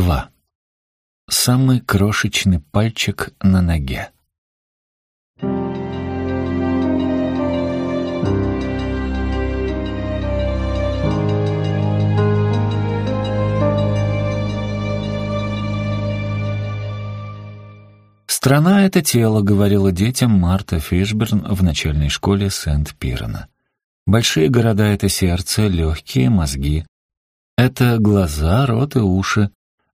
2. Самый крошечный пальчик на ноге. «Страна — это тело», — говорила детям Марта Фишберн в начальной школе Сент-Пирена. «Большие города — это сердце, легкие, мозги. Это глаза, рот и уши.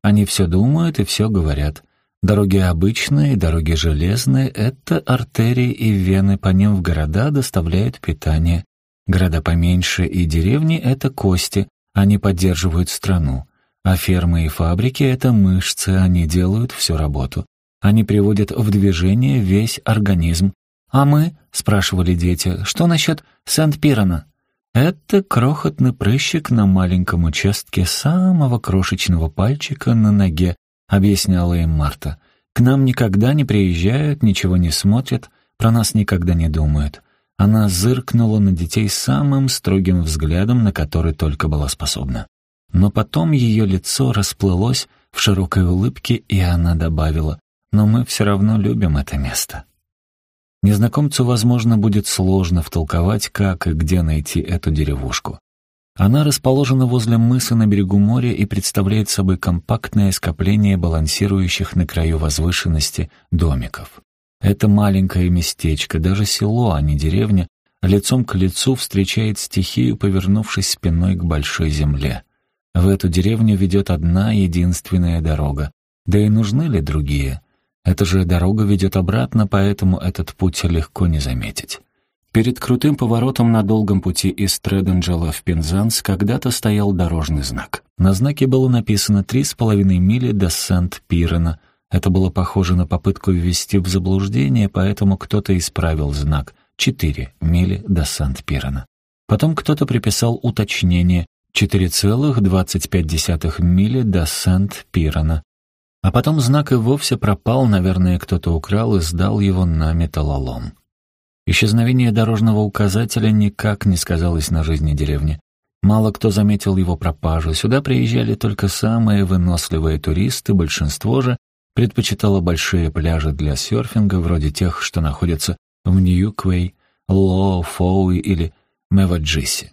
Они все думают и все говорят. Дороги обычные, дороги железные — это артерии и вены, по ним в города доставляют питание. Города поменьше и деревни — это кости, они поддерживают страну. А фермы и фабрики — это мышцы, они делают всю работу. Они приводят в движение весь организм. «А мы?» — спрашивали дети. «Что насчет Сент-Пирона?» Это крохотный прыщик на маленьком участке самого крошечного пальчика на ноге, объясняла им Марта. К нам никогда не приезжают, ничего не смотрят, про нас никогда не думают. Она зыркнула на детей самым строгим взглядом, на который только была способна. Но потом ее лицо расплылось в широкой улыбке, и она добавила, «Но мы все равно любим это место». Незнакомцу, возможно, будет сложно втолковать, как и где найти эту деревушку. Она расположена возле мыса на берегу моря и представляет собой компактное скопление балансирующих на краю возвышенности домиков. Это маленькое местечко, даже село, а не деревня, лицом к лицу встречает стихию, повернувшись спиной к большой земле. В эту деревню ведет одна единственная дорога. Да и нужны ли другие? Эта же дорога ведет обратно, поэтому этот путь легко не заметить. Перед крутым поворотом на долгом пути из Треденджела в Пензанс когда-то стоял дорожный знак. На знаке было написано «три с половиной мили до Сент-Пирена». Это было похоже на попытку ввести в заблуждение, поэтому кто-то исправил знак «четыре мили до Сент-Пирена». Потом кто-то приписал уточнение «4,25 мили до Сент-Пирена». А потом знак и вовсе пропал, наверное, кто-то украл и сдал его на металлолом. Исчезновение дорожного указателя никак не сказалось на жизни деревни. Мало кто заметил его пропажу. Сюда приезжали только самые выносливые туристы, большинство же предпочитало большие пляжи для серфинга, вроде тех, что находятся в Ньюквей, Ло, Фоуи или Меваджисе.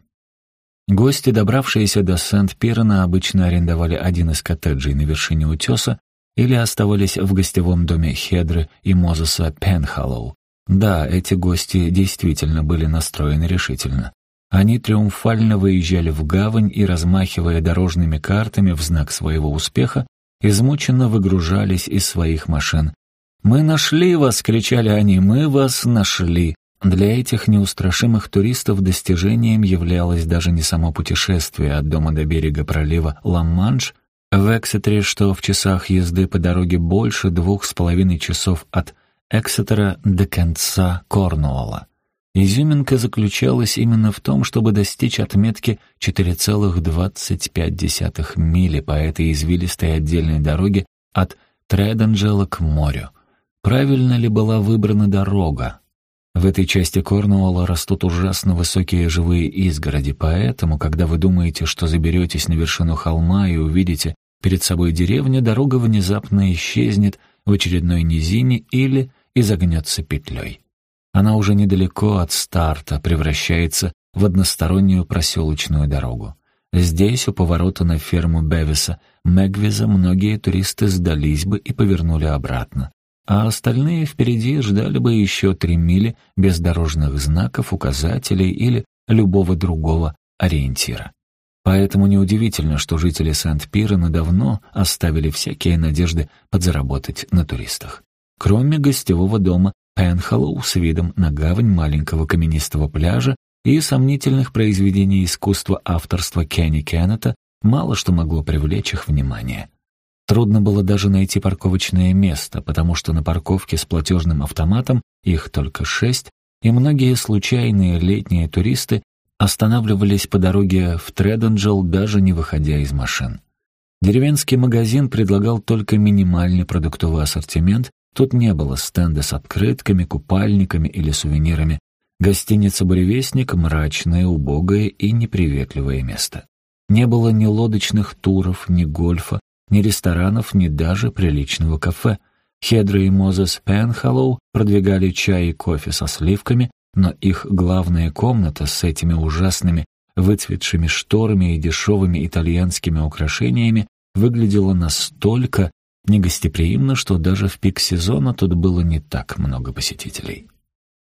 Гости, добравшиеся до Сент-Пирена, обычно арендовали один из коттеджей на вершине утеса или оставались в гостевом доме Хедры и Мозеса Пенхаллоу. Да, эти гости действительно были настроены решительно. Они триумфально выезжали в гавань и, размахивая дорожными картами в знак своего успеха, измученно выгружались из своих машин. «Мы нашли вас!» — кричали они. «Мы вас нашли!» Для этих неустрашимых туристов достижением являлось даже не само путешествие от дома до берега пролива Ла-Манш, в Эксетере, что в часах езды по дороге больше двух с половиной часов от Эксетера до конца Корнуолла. Изюминка заключалась именно в том, чтобы достичь отметки 4,25 мили по этой извилистой отдельной дороге от Треденджела к морю. Правильно ли была выбрана дорога? В этой части Корнуолла растут ужасно высокие живые изгороди, поэтому, когда вы думаете, что заберетесь на вершину холма и увидите Перед собой деревня, дорога внезапно исчезнет в очередной низине или изогнется петлей. Она уже недалеко от старта превращается в одностороннюю проселочную дорогу. Здесь, у поворота на ферму Бевиса, Мегвиза, многие туристы сдались бы и повернули обратно. А остальные впереди ждали бы еще три мили без дорожных знаков, указателей или любого другого ориентира. Поэтому неудивительно, что жители Сент-Пирена давно оставили всякие надежды подзаработать на туристах. Кроме гостевого дома Пенхоллоу с видом на гавань маленького каменистого пляжа и сомнительных произведений искусства авторства Кенни Кеннета, мало что могло привлечь их внимание. Трудно было даже найти парковочное место, потому что на парковке с платежным автоматом их только шесть, и многие случайные летние туристы останавливались по дороге в Треденджел, даже не выходя из машин. Деревенский магазин предлагал только минимальный продуктовый ассортимент, тут не было стенда с открытками, купальниками или сувенирами. Гостиница «Буревестник» — мрачное, убогое и неприветливое место. Не было ни лодочных туров, ни гольфа, ни ресторанов, ни даже приличного кафе. Хедра и Мозес Пенхаллоу продвигали чай и кофе со сливками, но их главная комната с этими ужасными выцветшими шторами и дешевыми итальянскими украшениями выглядела настолько негостеприимно, что даже в пик сезона тут было не так много посетителей.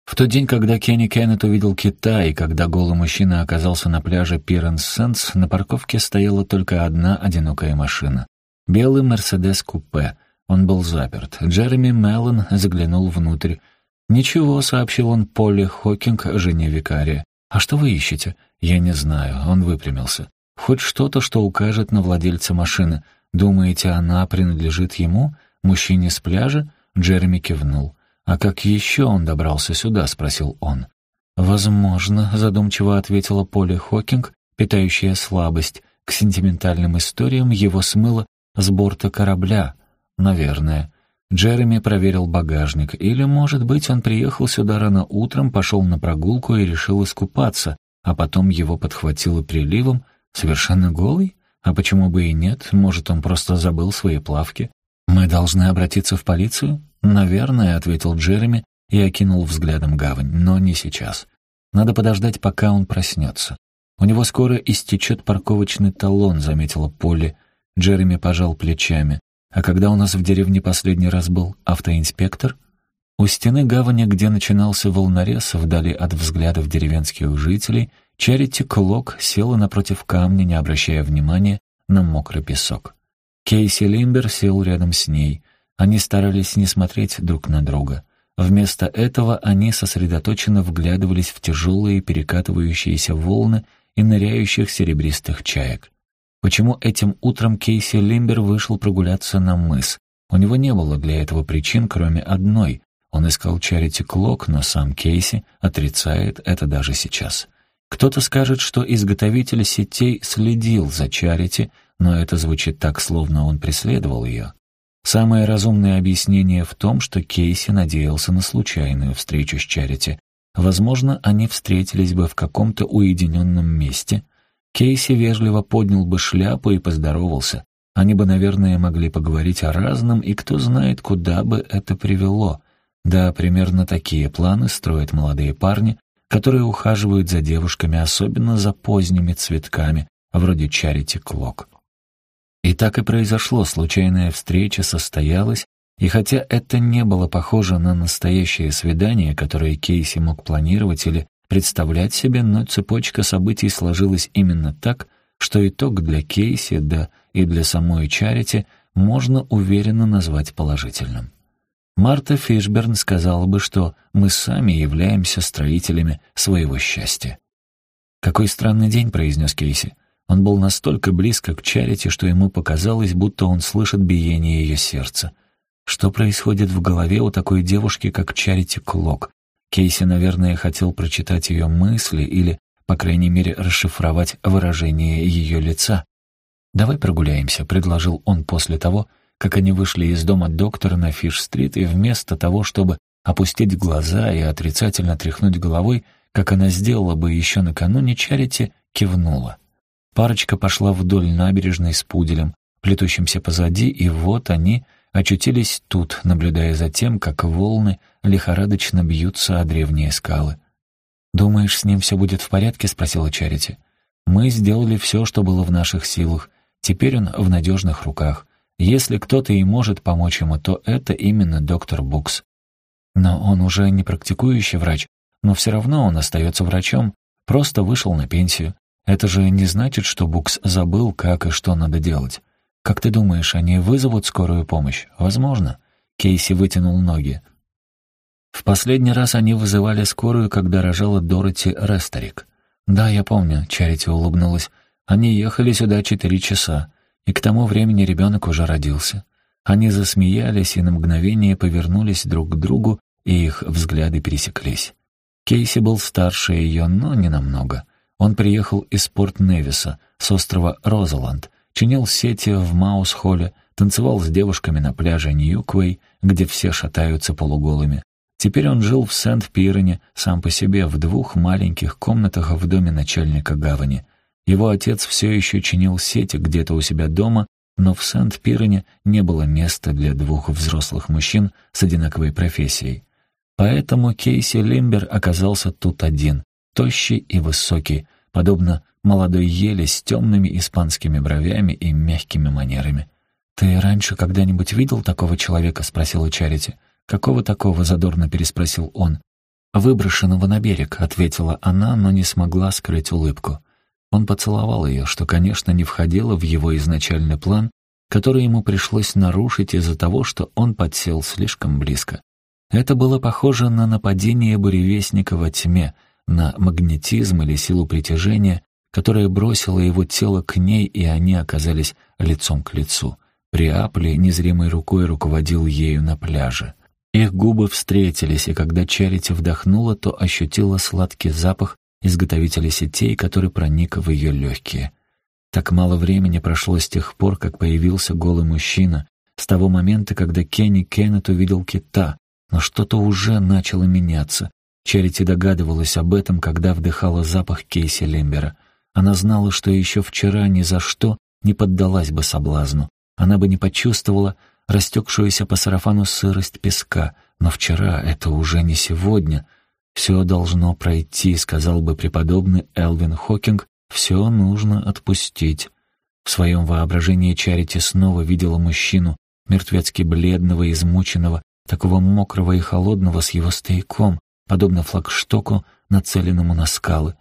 В тот день, когда Кенни Кеннет увидел кита, и когда голый мужчина оказался на пляже Пиренс на парковке стояла только одна одинокая машина. Белый Мерседес-купе. Он был заперт. Джереми Меллон заглянул внутрь. «Ничего», — сообщил он Полли Хокинг, жене викария. «А что вы ищете?» «Я не знаю». Он выпрямился. «Хоть что-то, что укажет на владельца машины. Думаете, она принадлежит ему? Мужчине с пляжа?» Джереми кивнул. «А как еще он добрался сюда?» — спросил он. «Возможно», — задумчиво ответила Полли Хокинг, питающая слабость. К сентиментальным историям его смыло с борта корабля. Наверное. Джереми проверил багажник. Или, может быть, он приехал сюда рано утром, пошел на прогулку и решил искупаться, а потом его подхватило приливом. Совершенно голый? А почему бы и нет? Может, он просто забыл свои плавки? «Мы должны обратиться в полицию?» «Наверное», — ответил Джереми и окинул взглядом гавань, но не сейчас. Надо подождать, пока он проснется. У него скоро истечет парковочный талон, заметила Полли. Джереми пожал плечами. А когда у нас в деревне последний раз был автоинспектор? У стены гавани, где начинался волнорез, вдали от взглядов деревенских жителей, Чарити Клок села напротив камня, не обращая внимания на мокрый песок. Кейси Лимбер сел рядом с ней. Они старались не смотреть друг на друга. Вместо этого они сосредоточенно вглядывались в тяжелые перекатывающиеся волны и ныряющих серебристых чаек. Почему этим утром Кейси Лимбер вышел прогуляться на мыс? У него не было для этого причин, кроме одной. Он искал Чарити Клок, но сам Кейси отрицает это даже сейчас. Кто-то скажет, что изготовитель сетей следил за Чарити, но это звучит так, словно он преследовал ее. Самое разумное объяснение в том, что Кейси надеялся на случайную встречу с Чарити. Возможно, они встретились бы в каком-то уединенном месте, Кейси вежливо поднял бы шляпу и поздоровался. Они бы, наверное, могли поговорить о разном, и кто знает, куда бы это привело. Да, примерно такие планы строят молодые парни, которые ухаживают за девушками, особенно за поздними цветками, вроде Чарити Клок. И так и произошло, случайная встреча состоялась, и хотя это не было похоже на настоящее свидание, которое Кейси мог планировать или представлять себе, но цепочка событий сложилась именно так, что итог для Кейси, да и для самой Чарити можно уверенно назвать положительным. Марта Фишберн сказала бы, что мы сами являемся строителями своего счастья. «Какой странный день», — произнес Кейси. Он был настолько близко к Чарити, что ему показалось, будто он слышит биение ее сердца. Что происходит в голове у такой девушки, как Чарити Клок? Кейси, наверное, хотел прочитать ее мысли или, по крайней мере, расшифровать выражение ее лица. «Давай прогуляемся», — предложил он после того, как они вышли из дома доктора на Фиш-стрит, и вместо того, чтобы опустить глаза и отрицательно тряхнуть головой, как она сделала бы еще накануне, Чарити кивнула. Парочка пошла вдоль набережной с пуделем, плетущимся позади, и вот они очутились тут, наблюдая за тем, как волны лихорадочно бьются о древние скалы. «Думаешь, с ним все будет в порядке?» — спросила Чарити. «Мы сделали все, что было в наших силах. Теперь он в надежных руках. Если кто-то и может помочь ему, то это именно доктор Букс. Но он уже не практикующий врач, но все равно он остается врачом, просто вышел на пенсию. Это же не значит, что Букс забыл, как и что надо делать. «Как ты думаешь, они вызовут скорую помощь?» «Возможно». Кейси вытянул ноги. В последний раз они вызывали скорую, когда рожала Дороти Ресторик. «Да, я помню», — Чарити улыбнулась. «Они ехали сюда четыре часа, и к тому времени ребенок уже родился». Они засмеялись и на мгновение повернулись друг к другу, и их взгляды пересеклись. Кейси был старше ее, но не намного. Он приехал из Порт-Невиса, с острова Розаланд, чинил сети в Маус-холле, танцевал с девушками на пляже Ньюквей, где все шатаются полуголыми. Теперь он жил в Сент-Пирене, сам по себе, в двух маленьких комнатах в доме начальника гавани. Его отец все еще чинил сети где-то у себя дома, но в Сент-Пирене не было места для двух взрослых мужчин с одинаковой профессией. Поэтому Кейси Лимбер оказался тут один, тощий и высокий, подобно молодой ели с темными испанскими бровями и мягкими манерами. «Ты раньше когда-нибудь видел такого человека?» — спросила Чарити. «Какого такого?» — задорно переспросил он. «Выброшенного на берег», — ответила она, но не смогла скрыть улыбку. Он поцеловал ее, что, конечно, не входило в его изначальный план, который ему пришлось нарушить из-за того, что он подсел слишком близко. Это было похоже на нападение буревестника во тьме, на магнетизм или силу притяжения, которая бросила его тело к ней, и они оказались лицом к лицу. Приапли незримой рукой руководил ею на пляже. Их губы встретились, и когда Чарити вдохнула, то ощутила сладкий запах изготовителя сетей, который проник в ее легкие. Так мало времени прошло с тех пор, как появился голый мужчина, с того момента, когда Кенни Кеннет увидел кита, но что-то уже начало меняться. Чарити догадывалась об этом, когда вдыхала запах Кейси Лембера. Она знала, что еще вчера ни за что не поддалась бы соблазну. Она бы не почувствовала растекшуюся по сарафану сырость песка, но вчера это уже не сегодня — «Все должно пройти», — сказал бы преподобный Элвин Хокинг, «все нужно отпустить». В своем воображении Чарити снова видела мужчину, мертвецки бледного, измученного, такого мокрого и холодного с его стояком, подобно флагштоку, нацеленному на скалы.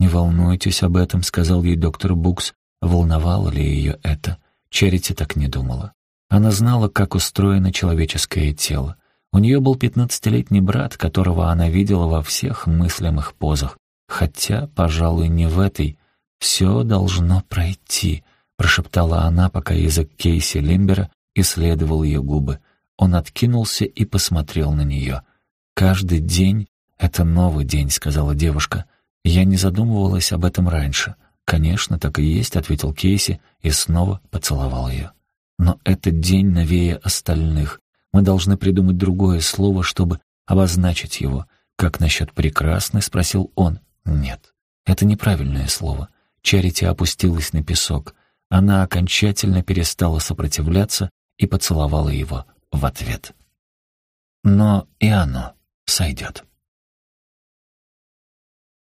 «Не волнуйтесь об этом», — сказал ей доктор Букс. Волновало ли ее это? Чарити так не думала. Она знала, как устроено человеческое тело. У нее был пятнадцатилетний брат, которого она видела во всех мыслимых позах. Хотя, пожалуй, не в этой. «Все должно пройти», — прошептала она, пока язык Кейси Лимбера исследовал ее губы. Он откинулся и посмотрел на нее. «Каждый день — это новый день», — сказала девушка. «Я не задумывалась об этом раньше». «Конечно, так и есть», — ответил Кейси и снова поцеловал ее. «Но этот день новее остальных. Мы должны придумать другое слово, чтобы обозначить его. «Как насчет прекрасный?» — спросил он. «Нет, это неправильное слово». Чарити опустилась на песок. Она окончательно перестала сопротивляться и поцеловала его в ответ. Но и оно сойдет.